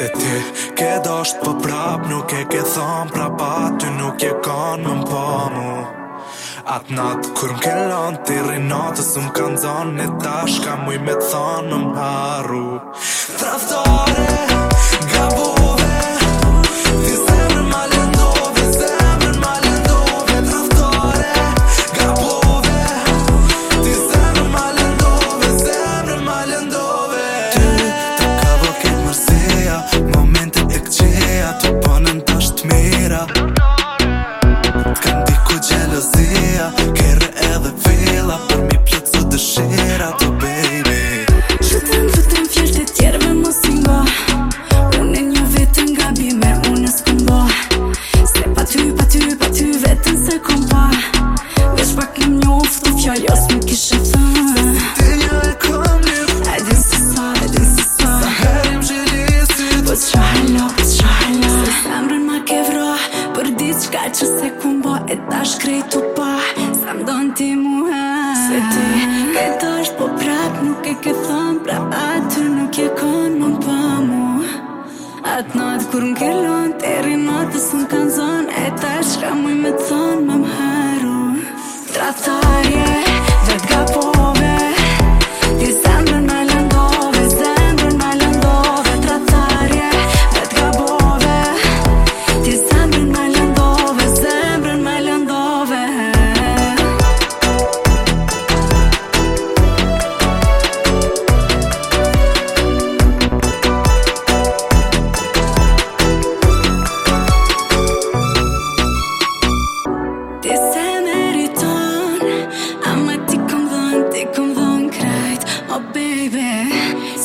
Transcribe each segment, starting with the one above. dhe ti Ke dosht për prap, nuk e ke thon prap aty nuk je kon më mpo mu At nat kur më rinatës më kanë zonë Ne tash ka muj me thonë më m'm haru Traftore kishe thënë Ti një e kom një E din po po se sa, e din se sa Sa herim gjelisit Po qa hallo, po qa hallo Se sa mërën ma ke vro Për dit qka që se kun E ta shkrejtu pa Sa më donë ti muhe Se ti ke tosh po prap Nuk e ke thënë pra atër Nuk e kon më pa mu Atë natë kur më kelon Të eri natës më kanë zonë E ta shka muj me thonë Më më haru Tra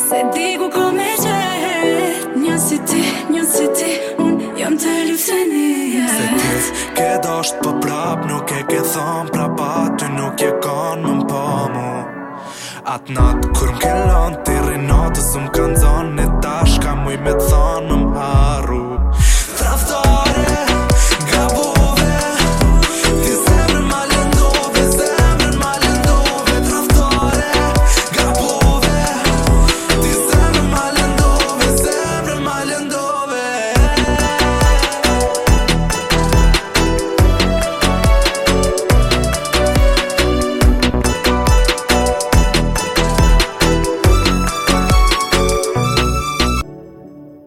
Se digu ku me qëhe Njën si ti, njën si ti Unë jam të lufeni yeah. Se ty ke dosht për prap Nuk e ke thonë A Ty nuk je konë më mpomu Atë natë kur më ke lonë të rinë